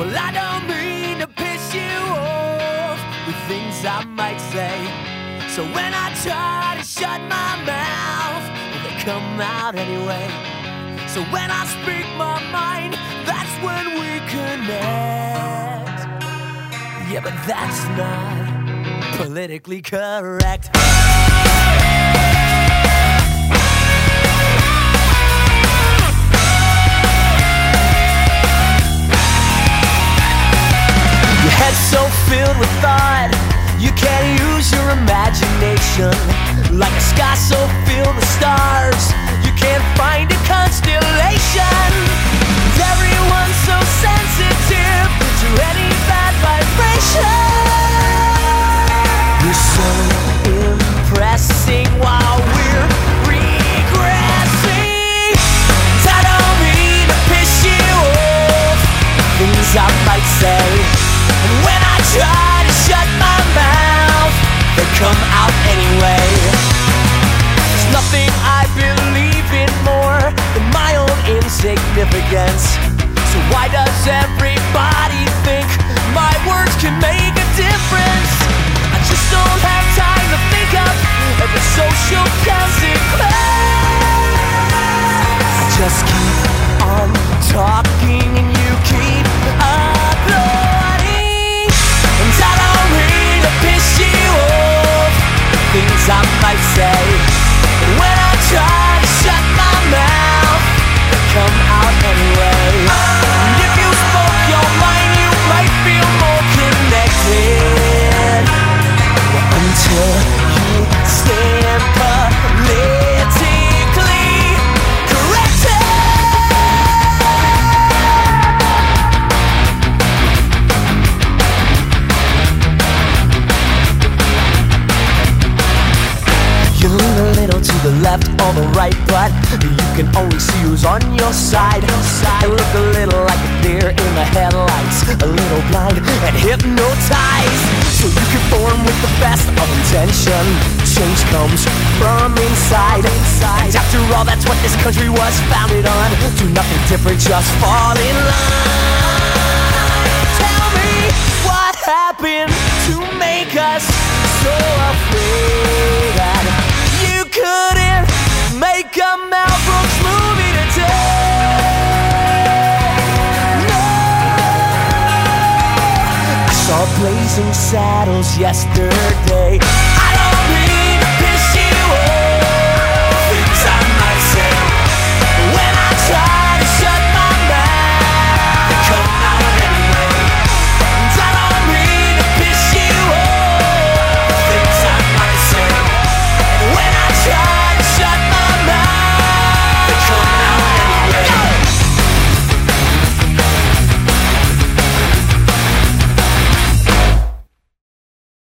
Well, I don't mean to piss you off with things I might say. So when I try to shut my mouth, they come out anyway. So when I speak my mind, that's when we connect. Yeah, but that's not politically correct. With thought, you can't use your imagination. Like a sky so filled with stars, you can't find a constellation. They come out anyway. There's nothing I believe in more than my own insignificance. So why does everybody think my words can make a difference? I just don't have might say. Left or the right, but you can only see who's on your side. And look a little like a deer in the headlights, a little blind and hypnotized. So you conform with the best of intention. Change comes from inside. And after all, that's what this country was founded on. Do nothing different, just fall in line. Blazing Saddles yesterday.